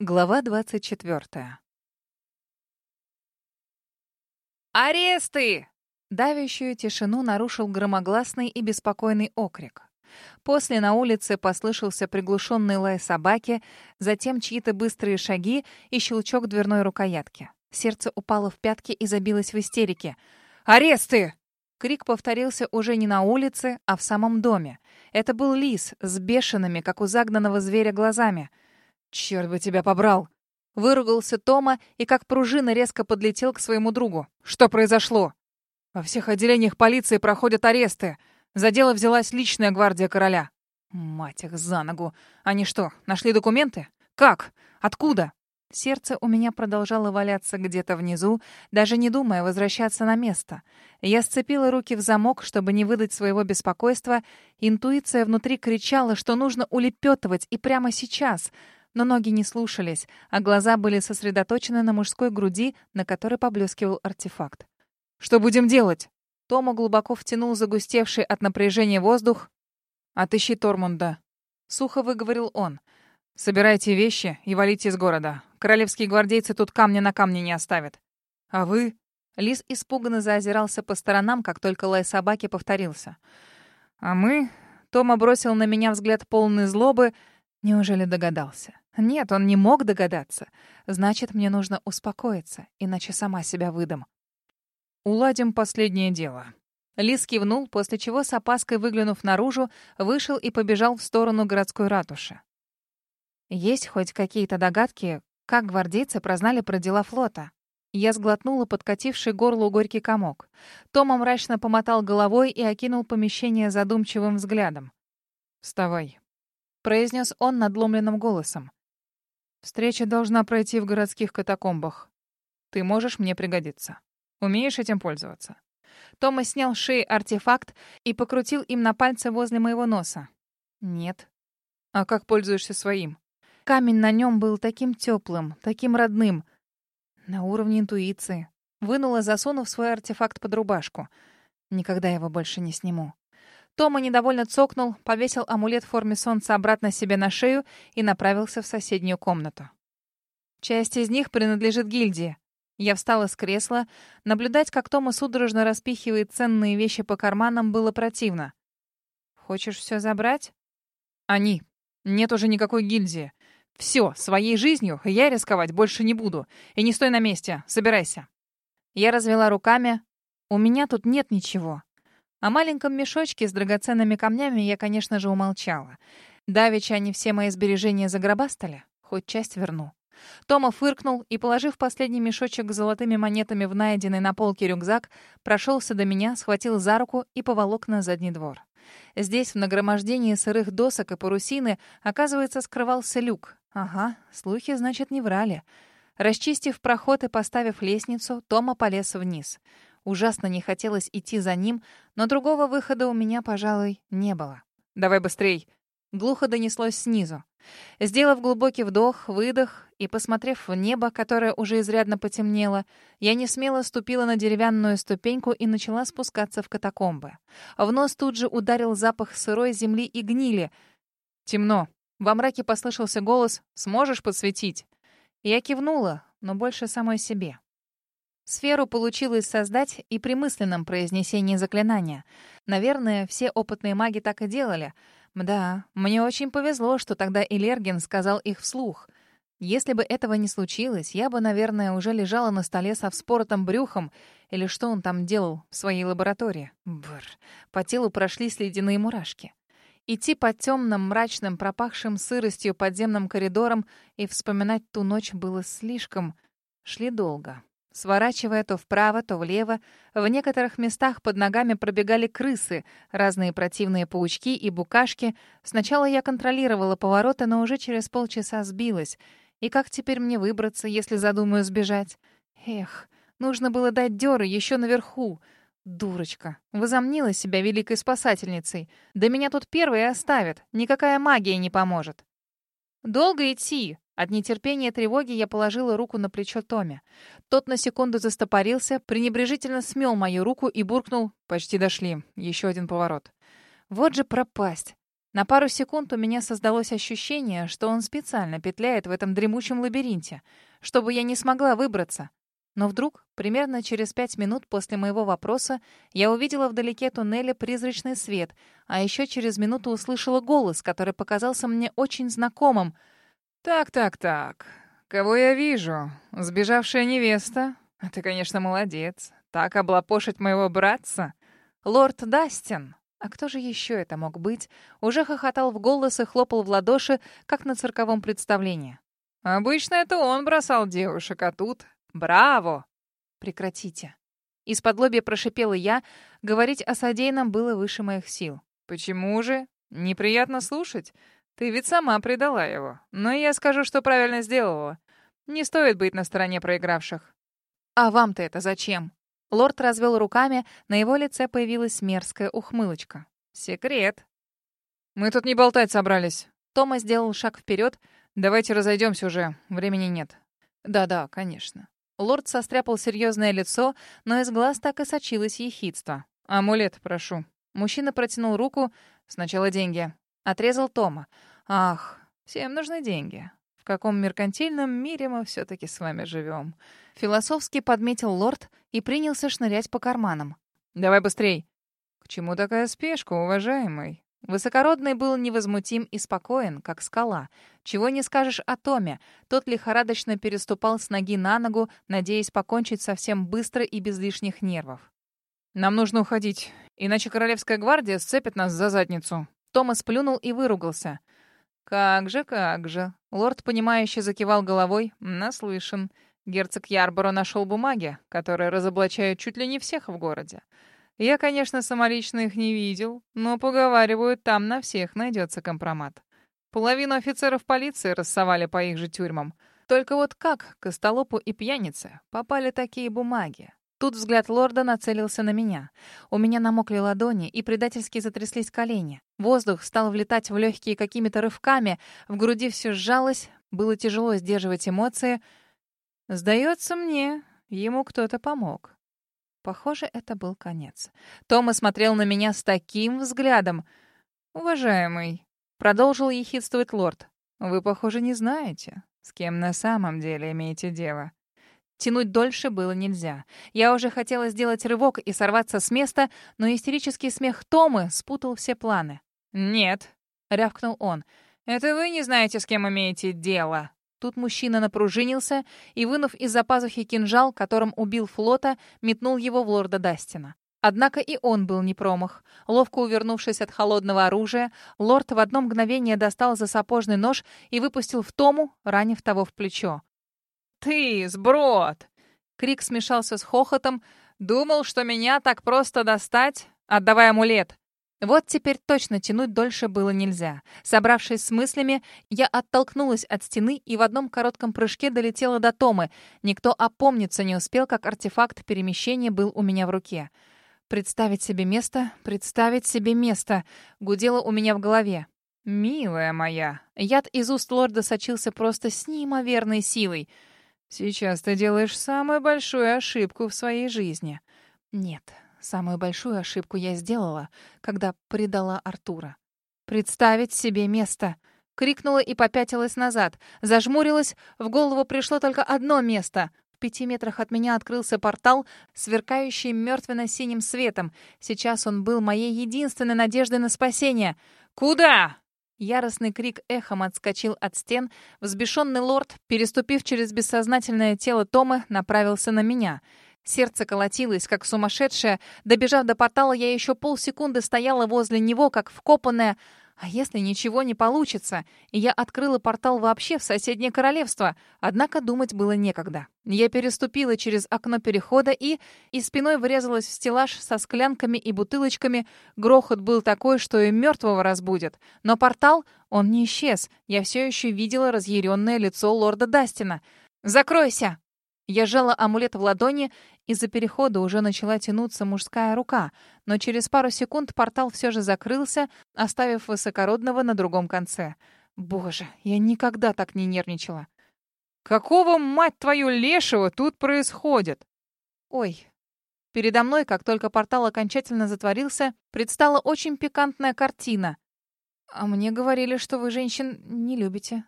Глава 24. «Аресты!» Давящую тишину нарушил громогласный и беспокойный окрик. После на улице послышался приглушенный лай собаки, затем чьи-то быстрые шаги и щелчок дверной рукоятки. Сердце упало в пятки и забилось в истерике. «Аресты!» Крик повторился уже не на улице, а в самом доме. Это был лис с бешеными, как у загнанного зверя, глазами — «Черт бы тебя побрал!» Выругался Тома и как пружина резко подлетел к своему другу. «Что произошло?» «Во всех отделениях полиции проходят аресты. За дело взялась личная гвардия короля». «Мать их за ногу! Они что, нашли документы? Как? Откуда?» Сердце у меня продолжало валяться где-то внизу, даже не думая возвращаться на место. Я сцепила руки в замок, чтобы не выдать своего беспокойства. Интуиция внутри кричала, что нужно улепетывать и прямо сейчас — но ноги не слушались, а глаза были сосредоточены на мужской груди, на которой поблескивал артефакт. «Что будем делать?» Тома глубоко втянул загустевший от напряжения воздух. «Отыщи Тормунда», — сухо выговорил он. «Собирайте вещи и валите из города. Королевские гвардейцы тут камня на камне не оставят». «А вы?» Лис испуганно заозирался по сторонам, как только лай собаки повторился. «А мы...» Тома бросил на меня взгляд полный злобы. Неужели догадался? Нет, он не мог догадаться. Значит, мне нужно успокоиться, иначе сама себя выдам. Уладим последнее дело. Лис кивнул, после чего с опаской выглянув наружу, вышел и побежал в сторону городской ратуши. Есть хоть какие-то догадки, как гвардейцы прознали про дела флота? Я сглотнула подкативший горлу горький комок. Тома мрачно помотал головой и окинул помещение задумчивым взглядом. «Вставай», — произнес он надломленным голосом. Встреча должна пройти в городских катакомбах. Ты можешь мне пригодиться. Умеешь этим пользоваться?» Томас снял с шеи артефакт и покрутил им на пальце возле моего носа. «Нет». «А как пользуешься своим?» Камень на нем был таким теплым, таким родным. На уровне интуиции. Вынула, засунув свой артефакт под рубашку. Никогда его больше не сниму. Тома недовольно цокнул, повесил амулет в форме солнца обратно себе на шею и направился в соседнюю комнату. Часть из них принадлежит гильдии. Я встала с кресла. Наблюдать, как Тома судорожно распихивает ценные вещи по карманам, было противно. «Хочешь все забрать?» «Они. Нет уже никакой гильдии. Все, своей жизнью я рисковать больше не буду. И не стой на месте. Собирайся». Я развела руками. «У меня тут нет ничего. О маленьком мешочке с драгоценными камнями я, конечно же, умолчала. Давеча они все мои сбережения загробастали. Хоть часть верну. Тома фыркнул и, положив последний мешочек с золотыми монетами в найденный на полке рюкзак, прошелся до меня, схватил за руку и поволок на задний двор. Здесь, в нагромождении сырых досок и парусины, оказывается, скрывался люк. Ага, слухи, значит, не врали. Расчистив проход и поставив лестницу, Тома полез вниз — Ужасно не хотелось идти за ним, но другого выхода у меня, пожалуй, не было. «Давай быстрей!» Глухо донеслось снизу. Сделав глубокий вдох, выдох и посмотрев в небо, которое уже изрядно потемнело, я не смело ступила на деревянную ступеньку и начала спускаться в катакомбы. В нос тут же ударил запах сырой земли и гнили. «Темно!» Во мраке послышался голос «Сможешь подсветить?» Я кивнула, но больше самой себе. Сферу получилось создать и при мысленном произнесении заклинания. Наверное, все опытные маги так и делали. Да, мне очень повезло, что тогда Элергин сказал их вслух. Если бы этого не случилось, я бы, наверное, уже лежала на столе со вспоротым брюхом, или что он там делал в своей лаборатории. Бррр. По телу прошлись ледяные мурашки. Идти по темным, мрачным, пропахшим сыростью подземным коридорам и вспоминать ту ночь было слишком... Шли долго сворачивая то вправо, то влево. В некоторых местах под ногами пробегали крысы, разные противные паучки и букашки. Сначала я контролировала повороты, но уже через полчаса сбилась. И как теперь мне выбраться, если задумаю сбежать? Эх, нужно было дать дёры еще наверху. Дурочка. Возомнила себя великой спасательницей. Да меня тут первые оставят. Никакая магия не поможет. «Долго идти?» От нетерпения и тревоги я положила руку на плечо Томе. Тот на секунду застопорился, пренебрежительно смел мою руку и буркнул «Почти дошли. Еще один поворот». Вот же пропасть. На пару секунд у меня создалось ощущение, что он специально петляет в этом дремучем лабиринте, чтобы я не смогла выбраться. Но вдруг, примерно через пять минут после моего вопроса, я увидела вдалеке туннеля призрачный свет, а еще через минуту услышала голос, который показался мне очень знакомым. «Так, так, так. Кого я вижу? Сбежавшая невеста? А ты, конечно, молодец. Так облапошить моего братца?» «Лорд Дастин». А кто же еще это мог быть? Уже хохотал в голос и хлопал в ладоши, как на цирковом представлении. «Обычно это он бросал девушек, а тут Браво!» «Прекратите!» Из-под лобья прошипела я. Говорить о содеянном было выше моих сил. «Почему же? Неприятно слушать. Ты ведь сама предала его. Но я скажу, что правильно сделала. Не стоит быть на стороне проигравших». «А вам-то это зачем?» Лорд развел руками, на его лице появилась мерзкая ухмылочка. «Секрет». «Мы тут не болтать собрались». Тома сделал шаг вперед. «Давайте разойдемся уже, времени нет». «Да-да, конечно». Лорд состряпал серьезное лицо, но из глаз так и сочилось ехидство. «Амулет, прошу». Мужчина протянул руку. «Сначала деньги». Отрезал Тома. «Ах, всем нужны деньги. В каком меркантильном мире мы все-таки с вами живем?» Философски подметил лорд и принялся шнырять по карманам. «Давай быстрей». «К чему такая спешка, уважаемый?» Высокородный был невозмутим и спокоен, как скала. Чего не скажешь о Томе. Тот лихорадочно переступал с ноги на ногу, надеясь покончить совсем быстро и без лишних нервов. «Нам нужно уходить, иначе Королевская гвардия сцепит нас за задницу». Томас плюнул и выругался. «Как же, как же». Лорд, понимающе закивал головой. «Наслышан. Герцог Ярборо нашел бумаги, которые разоблачают чуть ли не всех в городе. Я, конечно, самолично их не видел, но, поговаривают, там на всех найдется компромат. Половину офицеров полиции рассовали по их же тюрьмам. Только вот как к Остолопу и пьянице попали такие бумаги? Тут взгляд лорда нацелился на меня. У меня намокли ладони и предательски затряслись колени. Воздух стал влетать в легкие какими-то рывками, в груди все сжалось, было тяжело сдерживать эмоции. Сдается мне, ему кто-то помог. Похоже, это был конец. Тома смотрел на меня с таким взглядом. «Уважаемый», — продолжил ехидствовать лорд, — «вы, похоже, не знаете, с кем на самом деле имеете дело». Тянуть дольше было нельзя. Я уже хотела сделать рывок и сорваться с места, но истерический смех Томы спутал все планы. «Нет», — рявкнул он, — «это вы не знаете, с кем имеете дело». Тут мужчина напружинился и, вынув из-за пазухи кинжал, которым убил флота, метнул его в лорда Дастина. Однако и он был не промах. Ловко увернувшись от холодного оружия, лорд в одно мгновение достал за сапожный нож и выпустил в Тому, ранив того в плечо. «Ты, сброд!» Крик смешался с хохотом. «Думал, что меня так просто достать? Отдавай амулет!» Вот теперь точно тянуть дольше было нельзя. Собравшись с мыслями, я оттолкнулась от стены и в одном коротком прыжке долетела до Томы. Никто опомниться не успел, как артефакт перемещения был у меня в руке. «Представить себе место, представить себе место», — гудело у меня в голове. «Милая моя!» Яд из уст лорда сочился просто с неимоверной силой. «Сейчас ты делаешь самую большую ошибку в своей жизни». «Нет, Самую большую ошибку я сделала, когда предала Артура. «Представить себе место!» Крикнула и попятилась назад. Зажмурилась, в голову пришло только одно место. В пяти метрах от меня открылся портал, сверкающий мертвенно-синим светом. Сейчас он был моей единственной надеждой на спасение. «Куда?» Яростный крик эхом отскочил от стен. Взбешенный лорд, переступив через бессознательное тело Тома, направился на меня — Сердце колотилось, как сумасшедшее. Добежав до портала, я еще полсекунды стояла возле него, как вкопанная. А если ничего не получится? И я открыла портал вообще в соседнее королевство. Однако думать было некогда. Я переступила через окно перехода и... И спиной врезалась в стеллаж со склянками и бутылочками. Грохот был такой, что и мертвого разбудит. Но портал, он не исчез. Я все еще видела разъяренное лицо лорда Дастина. «Закройся!» Я сжала амулет в ладони, из-за перехода уже начала тянуться мужская рука, но через пару секунд портал все же закрылся, оставив высокородного на другом конце. Боже, я никогда так не нервничала. «Какого, мать твою, лешего тут происходит?» «Ой». Передо мной, как только портал окончательно затворился, предстала очень пикантная картина. А мне говорили, что вы женщин не любите.